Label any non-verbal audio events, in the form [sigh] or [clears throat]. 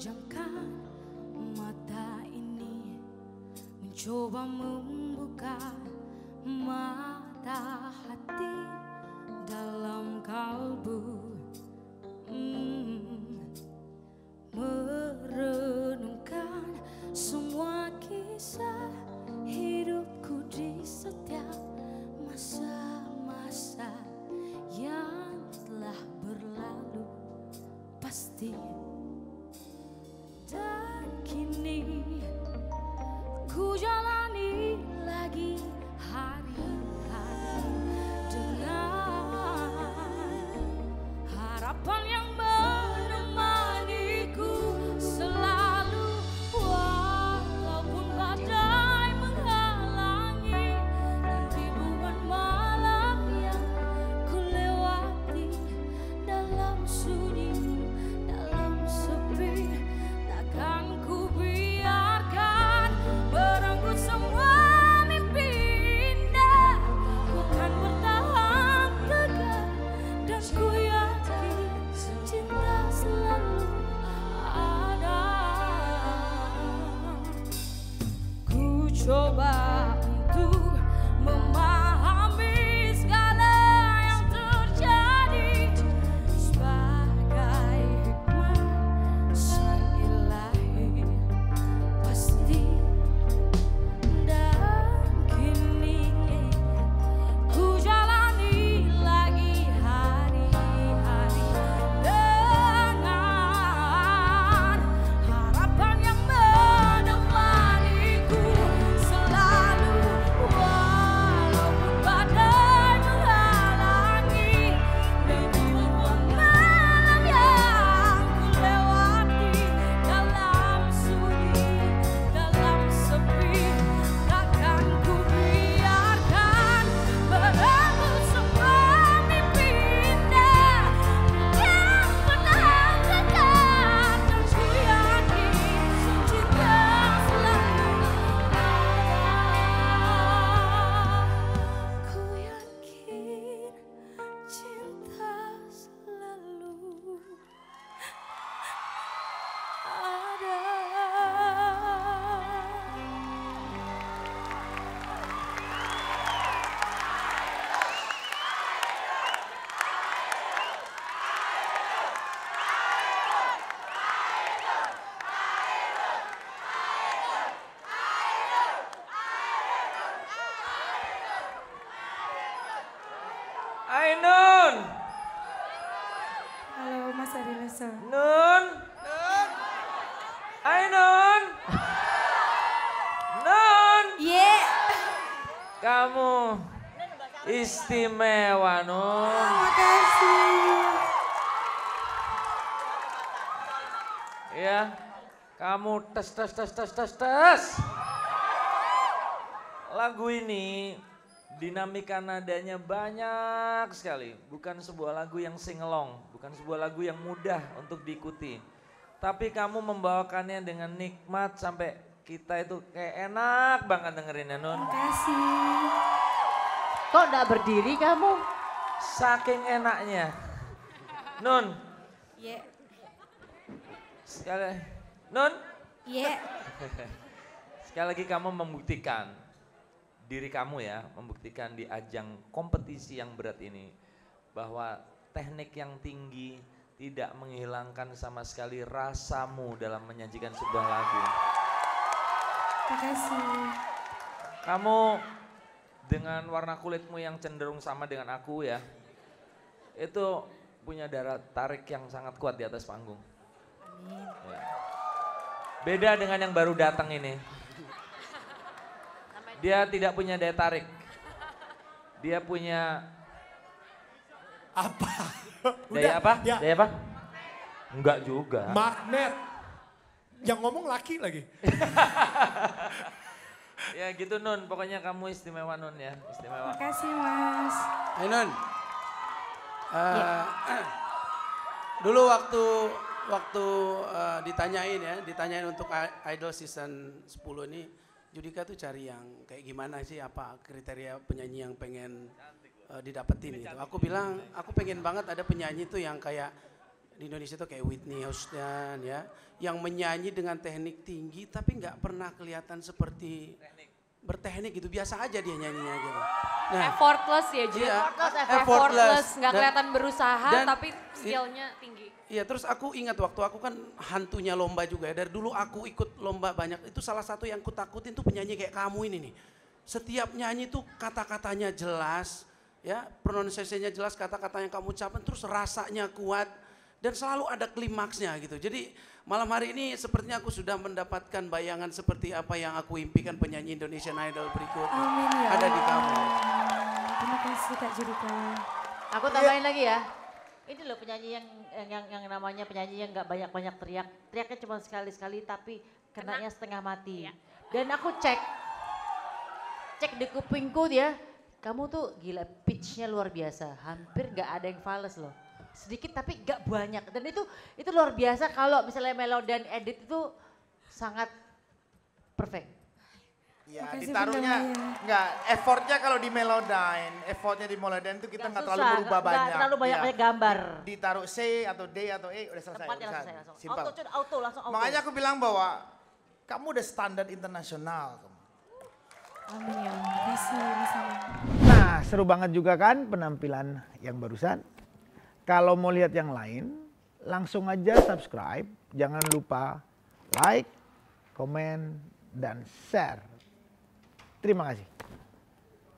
pejamkan mata ini Mencoba membuka mata hati dalam kalbu. Hmm, Merenungkan semua kisah hidupku di setiap masa-masa yang telah berlalu. Pasti Jobá, tu Halo Mas Ari Leso. Nun, Nun, Ye. kamu istimewa Nun. Makasih. Ya, kamu tes tes tes tes tes tes. Lagu ini dinamika nadanya banyak sekali. Bukan sebuah lagu yang singelong, bukan sebuah lagu yang mudah untuk diikuti. Tapi kamu membawakannya dengan nikmat sampai kita itu kayak enak banget dengerinnya Nun. Makasih. Kok enggak berdiri kamu? Saking enaknya. Nun, Ye. sekali Nun, Ye. [laughs] Sekali lagi kamu membuktikan diri kamu ya, membuktikan di ajang kompetisi yang berat ini bahwa teknik yang tinggi tidak menghilangkan sama sekali rasamu dalam menyajikan sebuah lagu. Makasih. Kamu dengan warna kulitmu yang cenderung sama dengan aku ya, itu punya daya tarik yang sangat kuat di atas panggung. Ya. Beda dengan yang baru datang ini. Dia tidak punya daya tarik. Dia punya Apa? daya apa? Ya, Daya apa? Enggak juga. magnet. Yang ngomong laki lagi. [laughs] ya gitu Nun, pokoknya kamu istimewa Nun ya, istimewa. Makasih Mas. Ainun, eh, [clears throat] dulu waktu waktu eh, ditanyain ya, ditanyain untuk Idol season 10 ini, Judika tuh cari yang kayak gimana sih, apa kriteria penyanyi yang pengen eh, didapetin gitu. Aku bilang, aku pengen banget ada penyanyi tuh yang kayak di Indonesia itu kayak Whitney Houston ya, yang menyanyi dengan teknik tinggi tapi nggak pernah kelihatan seperti berteknik gitu, biasa aja dia nyanyinya gitu. Nah, Effortless ya Jun. Iya, Effortless, effortless. Nggak Dan- kelihatan berusaha dan- tapi skillnya tinggi. Iya terus aku ingat waktu aku kan hantunya lomba juga ya. Dari dulu aku ikut lomba banyak. Itu salah satu yang ku takutin tuh penyanyi kayak kamu ini nih. Setiap nyanyi tuh kata-katanya jelas. Ya pronunciation-nya jelas, kata-kata yang kamu ucapkan terus rasanya kuat. Dan selalu ada klimaksnya gitu. Jadi malam hari ini sepertinya aku sudah mendapatkan bayangan seperti apa yang aku impikan penyanyi Indonesian Idol berikut. Amin ya Ada di kamu. Terima kasih Kak Judika. Aku tambahin lagi ya. Ini loh penyanyi yang yang yang, yang namanya penyanyi yang nggak banyak-banyak teriak. Teriaknya cuma sekali-sekali tapi kenanya setengah mati. Dan aku cek cek di kupingku dia, kamu tuh gila pitchnya luar biasa. Hampir nggak ada yang fals loh. Sedikit tapi nggak banyak. Dan itu itu luar biasa kalau misalnya melodi dan edit itu sangat perfect. Ya, Makasih, ditaruhnya enggak effortnya kalau di Melodyne, effortnya di Melodyne itu kita Nggak nggak terlalu berubah nggak- nggak banyak. terlalu banyak-banyak gambar. Di- Ditaruh C atau D atau E udah selesai. Tempatnya urusan. langsung saya langsung. Simpel. Auto, Cun, auto langsung auto. Makanya aku bilang bahwa kamu udah standar internasional. Amin ya. Nah, seru banget juga kan penampilan yang barusan. Kalau mau lihat yang lain, langsung aja subscribe. Jangan lupa like, komen, dan share. Terima kasih.